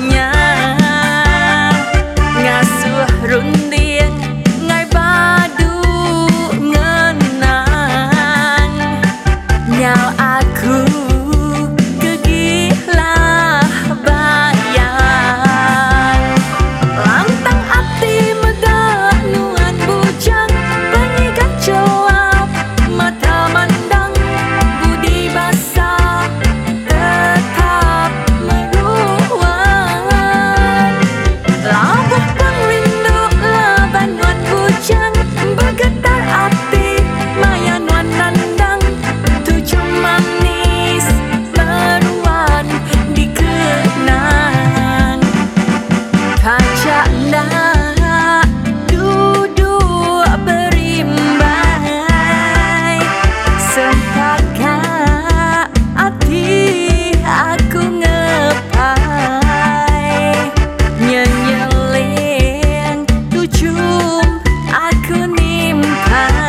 nya ngasuh rung más.